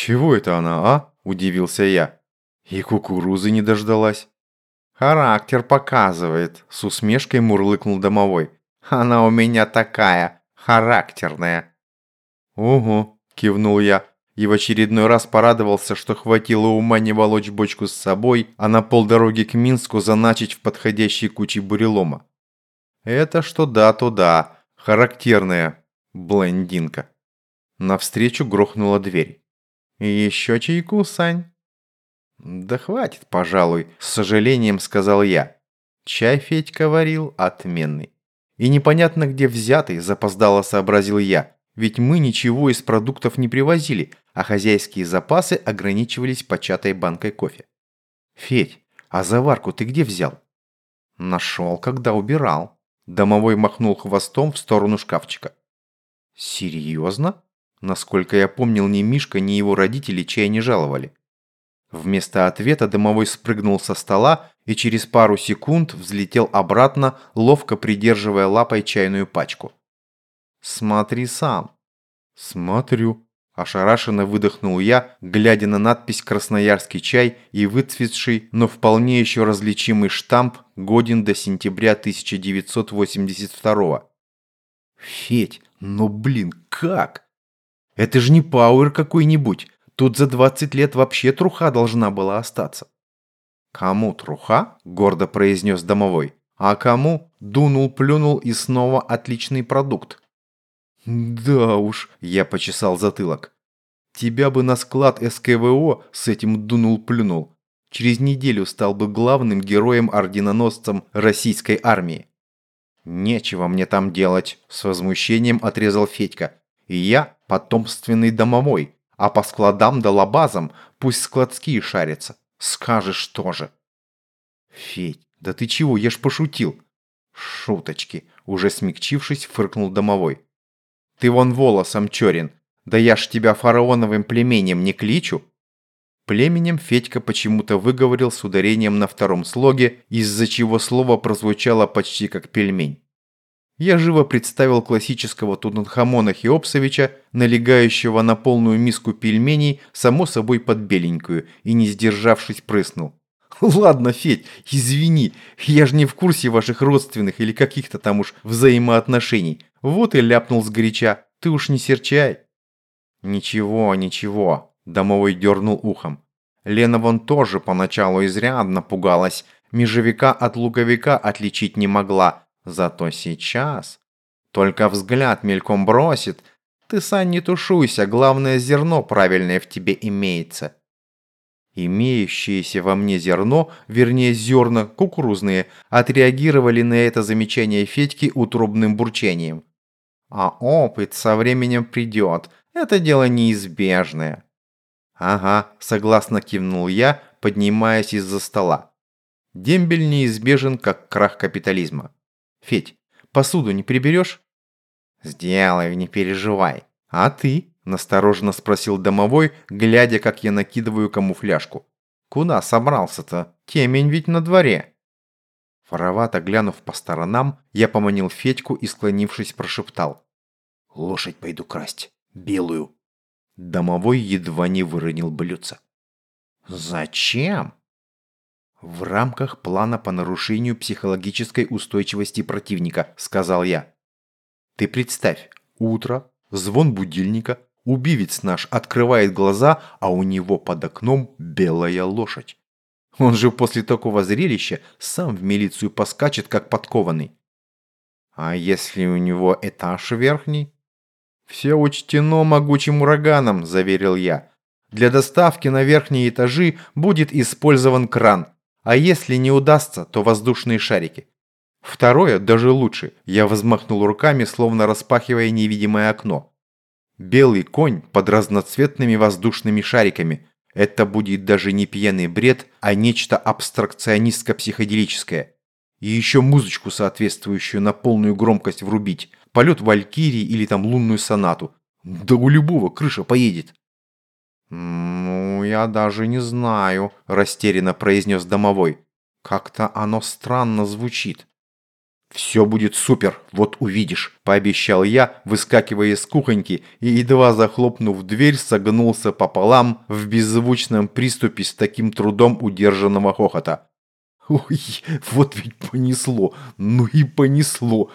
«Чего это она, а?» – удивился я. И кукурузы не дождалась. «Характер показывает», – с усмешкой мурлыкнул домовой. «Она у меня такая, характерная». «Угу», – кивнул я и в очередной раз порадовался, что хватило ума не волочь бочку с собой, а на полдороги к Минску заначить в подходящей куче бурелома. Это что да, то да, характерная блондинка. Навстречу грохнула дверь. «Еще чайку, Сань?» «Да хватит, пожалуй», – с сожалением сказал я. Чай Федька варил отменный. И непонятно где взятый, запоздало сообразил я. Ведь мы ничего из продуктов не привозили, а хозяйские запасы ограничивались початой банкой кофе. «Федь, а заварку ты где взял?» «Нашел, когда убирал». Домовой махнул хвостом в сторону шкафчика. «Серьезно?» Насколько я помнил, ни Мишка, ни его родители чай не жаловали. Вместо ответа домовой спрыгнул со стола и через пару секунд взлетел обратно, ловко придерживая лапой чайную пачку. «Смотри сам». «Смотрю», – ошарашенно выдохнул я, глядя на надпись «Красноярский чай» и выцветший, но вполне еще различимый штамп годен до сентября 1982 «Федь, ну блин, как?» «Это же не пауэр какой-нибудь. Тут за 20 лет вообще труха должна была остаться». «Кому труха?» – гордо произнес домовой. «А кому?» – дунул, плюнул и снова отличный продукт. «Да уж», – я почесал затылок. «Тебя бы на склад СКВО с этим дунул-плюнул. Через неделю стал бы главным героем-орденоносцем российской армии». «Нечего мне там делать», – с возмущением отрезал Федька. «И я потомственный домовой, а по складам да лабазам пусть складские шарятся. Скажешь тоже». «Федь, да ты чего, я ж пошутил». «Шуточки», – уже смягчившись, фыркнул домовой. Ты вон волосом черен. Да я ж тебя фараоновым племенем не кличу». Племенем Федька почему-то выговорил с ударением на втором слоге, из-за чего слово прозвучало почти как пельмень. Я живо представил классического Тутанхамона Хеопсовича, налегающего на полную миску пельменей, само собой под беленькую, и не сдержавшись прыснул. «Ладно, Федь, извини, я же не в курсе ваших родственных или каких-то там уж взаимоотношений. Вот и ляпнул сгоряча, ты уж не серчай». «Ничего, ничего», – домовой дернул ухом. Лена вон тоже поначалу изрядно пугалась, межевика от луговика отличить не могла. Зато сейчас... Только взгляд мельком бросит. Ты, Сань, не тушуйся, главное зерно правильное в тебе имеется. Имеющееся во мне зерно, вернее зерна, кукурузные, отреагировали на это замечание Федьки утробным бурчанием. А опыт со временем придет, это дело неизбежное. Ага, согласно кивнул я, поднимаясь из-за стола. Дембель неизбежен, как крах капитализма. Федь, посуду не приберешь? Сделаю, не переживай. А ты? Настороженно спросил домовой, глядя, как я накидываю камуфляжку. «Куда собрался-то? Темень ведь на дворе!» Воровато глянув по сторонам, я поманил Федьку и, склонившись, прошептал. «Лошадь пойду красть. Белую». Домовой едва не выронил блюдце. «Зачем?» «В рамках плана по нарушению психологической устойчивости противника», — сказал я. «Ты представь, утро, звон будильника, Убивец наш открывает глаза, а у него под окном белая лошадь. Он же после такого зрелища сам в милицию поскачет, как подкованный. А если у него этаж верхний? Все учтено могучим ураганом, заверил я. Для доставки на верхние этажи будет использован кран, а если не удастся, то воздушные шарики. Второе даже лучше. Я взмахнул руками, словно распахивая невидимое окно. Белый конь под разноцветными воздушными шариками. Это будет даже не пьяный бред, а нечто абстракционистско-психоделическое. И еще музычку соответствующую на полную громкость врубить. Полет Валькирии или там лунную сонату. Да у любого крыша поедет. «Ну, я даже не знаю», – растерянно произнес домовой. «Как-то оно странно звучит». «Все будет супер, вот увидишь», – пообещал я, выскакивая из кухоньки и, едва захлопнув дверь, согнулся пополам в беззвучном приступе с таким трудом удержанного хохота. Ой, вот ведь понесло, ну и понесло,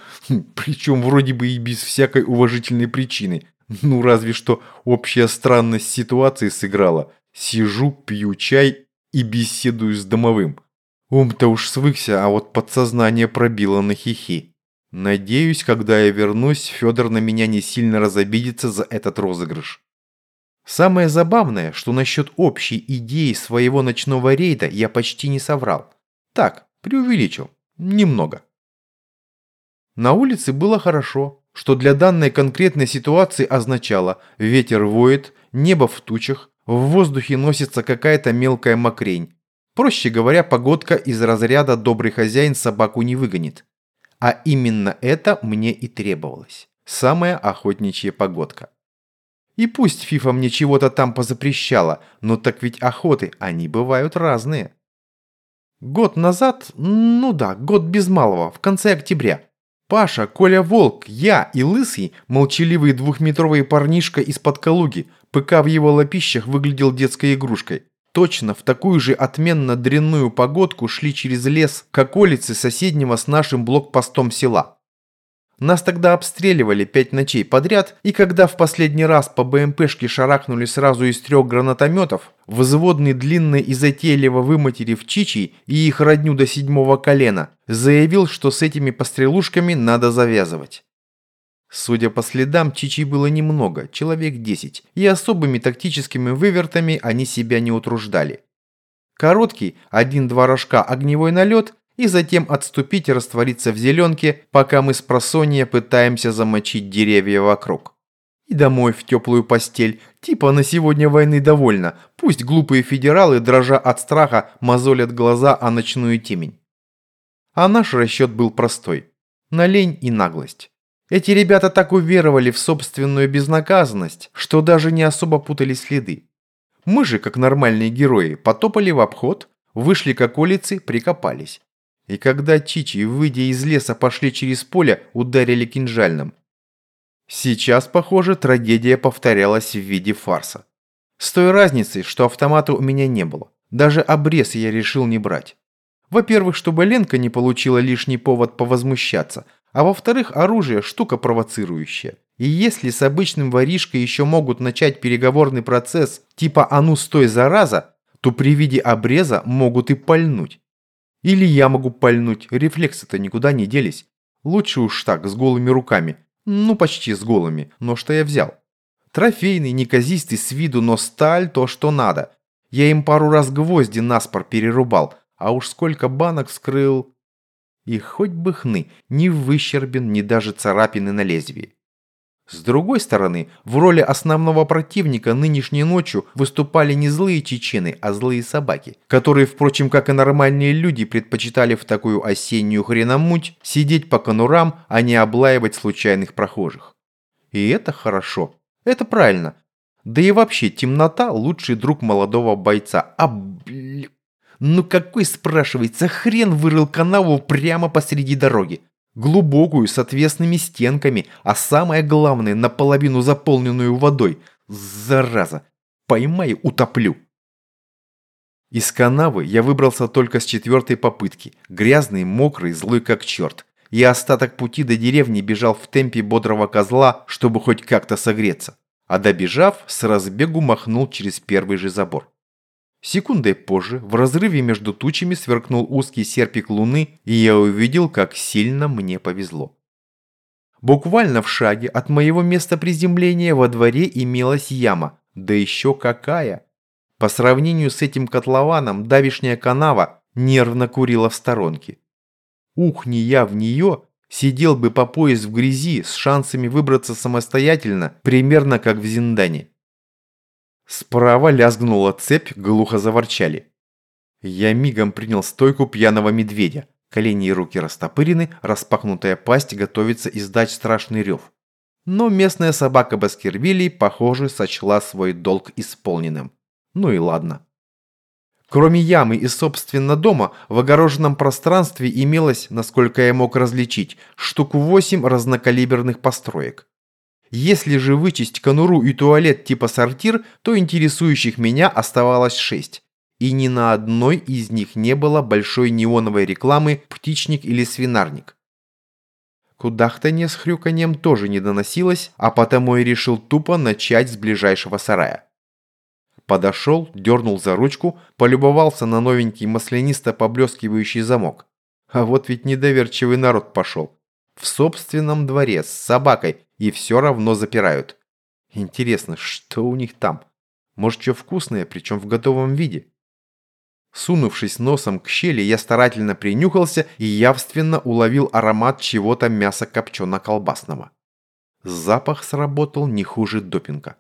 причем вроде бы и без всякой уважительной причины. Ну разве что общая странность ситуации сыграла. Сижу, пью чай и беседую с домовым. Ум-то уж свыкся, а вот подсознание пробило на хихи. Надеюсь, когда я вернусь, Федор на меня не сильно разобидится за этот розыгрыш. Самое забавное, что насчет общей идеи своего ночного рейда я почти не соврал. Так, преувеличил. Немного. На улице было хорошо, что для данной конкретной ситуации означало ветер воет, небо в тучах, в воздухе носится какая-то мелкая мокрень, Проще говоря, погодка из разряда «добрый хозяин собаку не выгонит». А именно это мне и требовалось. Самая охотничья погодка. И пусть Фифа мне чего-то там позапрещала, но так ведь охоты, они бывают разные. Год назад, ну да, год без малого, в конце октября. Паша, Коля Волк, я и Лысый, молчаливый двухметровый парнишка из-под Калуги, ПК в его лапищах выглядел детской игрушкой. Точно в такую же отменно дрянную погодку шли через лес к околице соседнего с нашим блокпостом села. Нас тогда обстреливали пять ночей подряд, и когда в последний раз по БМПшке шарахнули сразу из трех гранатометов, взводный длинный и затейливо выматерив Чичи и их родню до седьмого колена, заявил, что с этими пострелушками надо завязывать. Судя по следам, чичи было немного, человек 10, и особыми тактическими вывертами они себя не утруждали. Короткий, один-два рожка огневой налет, и затем отступить и раствориться в зеленке, пока мы с просонья пытаемся замочить деревья вокруг. И домой в теплую постель, типа на сегодня войны довольно, пусть глупые федералы, дрожа от страха, мозолят глаза о ночную темень. А наш расчет был простой. На лень и наглость. Эти ребята так уверовали в собственную безнаказанность, что даже не особо путали следы. Мы же, как нормальные герои, потопали в обход, вышли к околице, прикопались. И когда Чичи, выйдя из леса, пошли через поле, ударили кинжальным. Сейчас, похоже, трагедия повторялась в виде фарса. С той разницей, что автомата у меня не было. Даже обрез я решил не брать. Во-первых, чтобы Ленка не получила лишний повод повозмущаться, а во-вторых, оружие – штука провоцирующая. И если с обычным воришкой еще могут начать переговорный процесс типа «а ну стой, зараза», то при виде обреза могут и пальнуть. Или я могу пальнуть, рефлексы-то никуда не делись. Лучше уж так, с голыми руками. Ну, почти с голыми, но что я взял? Трофейный, неказистый с виду, но сталь то, что надо. Я им пару раз гвозди наспор перерубал, а уж сколько банок скрыл... И хоть бы хны, ни выщербин, ни даже царапины на лезвии. С другой стороны, в роли основного противника нынешней ночью выступали не злые чечены, а злые собаки, которые, впрочем, как и нормальные люди, предпочитали в такую осеннюю хреномуть сидеть по конурам, а не облаивать случайных прохожих. И это хорошо. Это правильно. Да и вообще, темнота – лучший друг молодого бойца. А, бля... Ну какой, спрашивается, хрен вырыл канаву прямо посреди дороги? Глубокую, с отвесными стенками, а самое главное, наполовину заполненную водой. Зараза! Поймаю, утоплю. Из канавы я выбрался только с четвертой попытки. Грязный, мокрый, злой как черт. И остаток пути до деревни бежал в темпе бодрого козла, чтобы хоть как-то согреться. А добежав, с разбегу махнул через первый же забор. Секундой позже в разрыве между тучами сверкнул узкий серпик луны, и я увидел, как сильно мне повезло. Буквально в шаге от моего места приземления во дворе имелась яма, да еще какая! По сравнению с этим котлованом, давишняя канава нервно курила в сторонке. Ух, не я в нее, сидел бы по пояс в грязи с шансами выбраться самостоятельно, примерно как в Зиндане. Справа лязгнула цепь, глухо заворчали. Я мигом принял стойку пьяного медведя. Колени и руки растопырены, распахнутая пасть готовится издать страшный рев. Но местная собака Баскервилей, похоже, сочла свой долг исполненным. Ну и ладно. Кроме ямы и, собственно, дома, в огороженном пространстве имелось, насколько я мог различить, штук восемь разнокалиберных построек. Если же вычесть конуру и туалет типа сортир, то интересующих меня оставалось шесть. И ни на одной из них не было большой неоновой рекламы «птичник» или «свинарник». Кудахтанье с хрюканьем тоже не доносилось, а потому я решил тупо начать с ближайшего сарая. Подошел, дернул за ручку, полюбовался на новенький маслянисто поблескивающий замок. А вот ведь недоверчивый народ пошел. В собственном дворе с собакой и все равно запирают. Интересно, что у них там? Может, что вкусное, причем в готовом виде? Сунувшись носом к щели, я старательно принюхался и явственно уловил аромат чего-то мяса копчено-колбасного. Запах сработал не хуже допинга.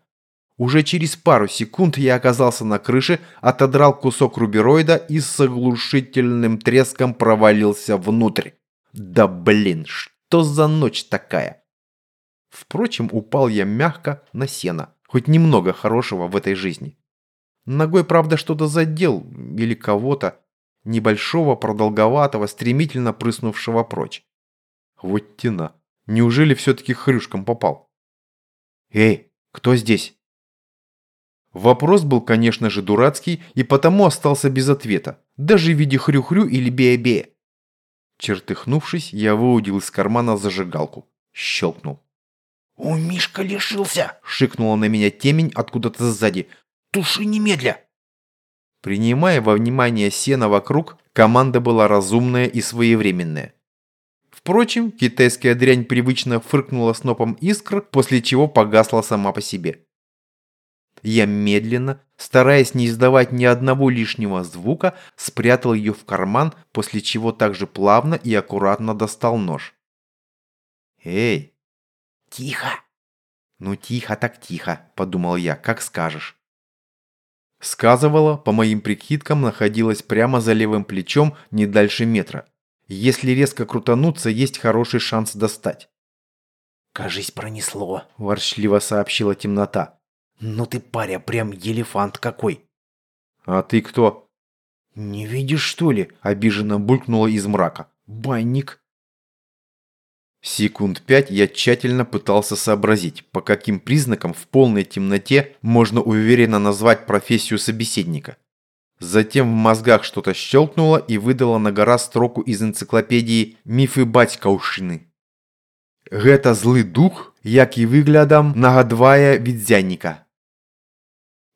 Уже через пару секунд я оказался на крыше, отодрал кусок рубероида и с оглушительным треском провалился внутрь. Да блин, что за ночь такая? Впрочем, упал я мягко на сено. Хоть немного хорошего в этой жизни. Ногой, правда, что-то задел или кого-то. Небольшого, продолговатого, стремительно прыснувшего прочь. Вот тена. Неужели все-таки хрюшком попал? «Эй, кто здесь?» Вопрос был, конечно же, дурацкий и потому остался без ответа, даже в виде хрю-хрю или бея-бея. Чертыхнувшись, я выудил из кармана зажигалку. Щелкнул. «У Мишка лишился!» – шикнула на меня темень откуда-то сзади. «Туши немедля!» Принимая во внимание сено вокруг, команда была разумная и своевременная. Впрочем, китайская дрянь привычно фыркнула снопом искр, после чего погасла сама по себе. Я медленно, стараясь не издавать ни одного лишнего звука, спрятал ее в карман, после чего также плавно и аккуратно достал нож. «Эй!» «Тихо!» «Ну тихо так тихо», – подумал я, – «как скажешь». Сказывала, по моим прикидкам, находилась прямо за левым плечом не дальше метра. Если резко крутануться, есть хороший шанс достать. «Кажись, пронесло», – ворчливо сообщила темнота. «Ну ты, паря, прям елефант какой!» «А ты кто?» «Не видишь, что ли?» – обиженно булькнула из мрака. «Банник!» Секунд пять я тщательно пытался сообразить, по каким признакам в полной темноте можно уверенно назвать профессию собеседника. Затем в мозгах что-то щелкнуло и выдало на гора строку из энциклопедии «Мифы батькаўшчыны». «Гэта злый дух, як и выглядам нагадвае відзянніка».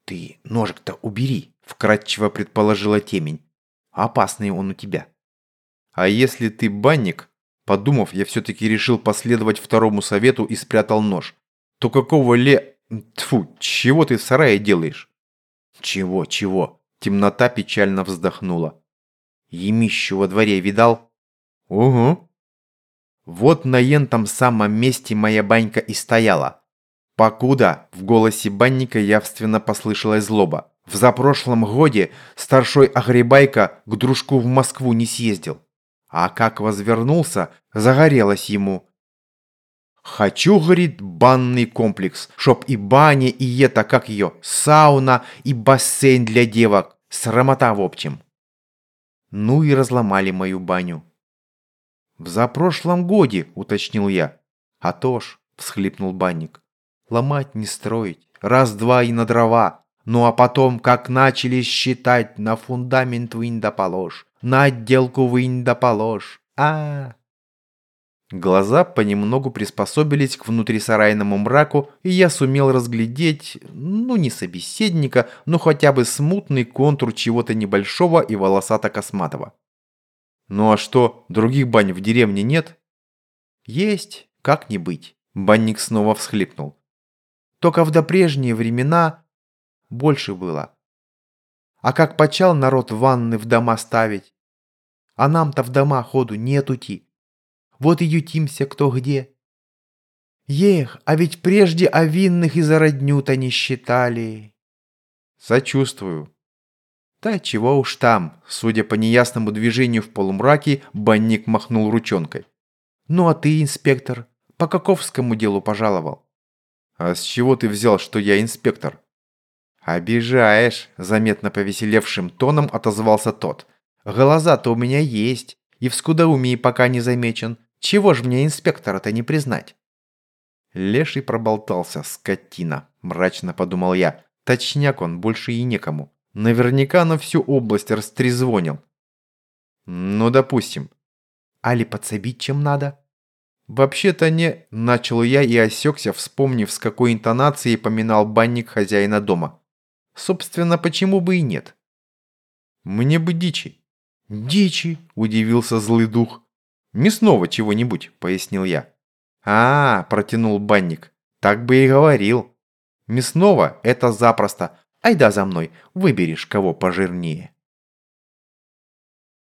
«Ты ножик-то убери», – вкратчиво предположила темень. «Опасный он у тебя». «А если ты банник?» Подумав, я все-таки решил последовать второму совету и спрятал нож. «То какого ле... Тфу, чего ты в сарае делаешь?» «Чего, чего?» Темнота печально вздохнула. «Емищу во дворе видал?» «Угу». «Вот на ентом самом месте моя банька и стояла. «Покуда?» – в голосе банника явственно послышалась злоба. «В запрошлом годе старшой Агребайка к дружку в Москву не съездил. А как возвернулся, загорелось ему. Хочу, говорит, банный комплекс, чтоб и баня, и это, как ее, сауна, и бассейн для девок. Срамота в общем. Ну и разломали мою баню. В запрошлом годе, уточнил я. А то ж, всхлипнул банник. Ломать не строить. Раз-два и на дрова. Ну а потом, как начали считать, на фундамент вынь да положь. На отделку вынь да положь. А, -а, а Глаза понемногу приспособились к внутрисарайному мраку, и я сумел разглядеть, ну не собеседника, но хотя бы смутный контур чего-то небольшого и волосато-косматого. Ну а что, других бань в деревне нет? Есть, как не быть. Банник снова всхлипнул. Только в допрежние времена больше было. А как почал народ ванны в дома ставить? А нам-то в дома ходу нет ути. Вот и ютимся кто где. Ех, а ведь прежде о винных и за родню-то не считали. Сочувствую. Да чего уж там, судя по неясному движению в полумраке, банник махнул ручонкой. Ну а ты, инспектор, по каковскому делу пожаловал? «А с чего ты взял, что я инспектор?» «Обижаешь», – заметно повеселевшим тоном отозвался тот. «Глаза-то у меня есть, и в скудоумии пока не замечен. Чего ж мне инспектора-то не признать?» Леший проболтался, скотина, мрачно подумал я. Точняк он, больше и некому. Наверняка на всю область растрезвонил. Ну, допустим. Али подсобить чем надо? Вообще-то не... Начал я и осекся, вспомнив, с какой интонацией поминал банник хозяина дома. Собственно, почему бы и нет? Мне бы дичи. Дичи, удивился злый дух. Мясного чего-нибудь, пояснил я. А, протянул банник. Так бы и говорил. Мясного – это запросто. Айда за мной, выберешь кого пожирнее.